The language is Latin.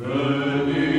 Veni